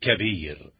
كبير.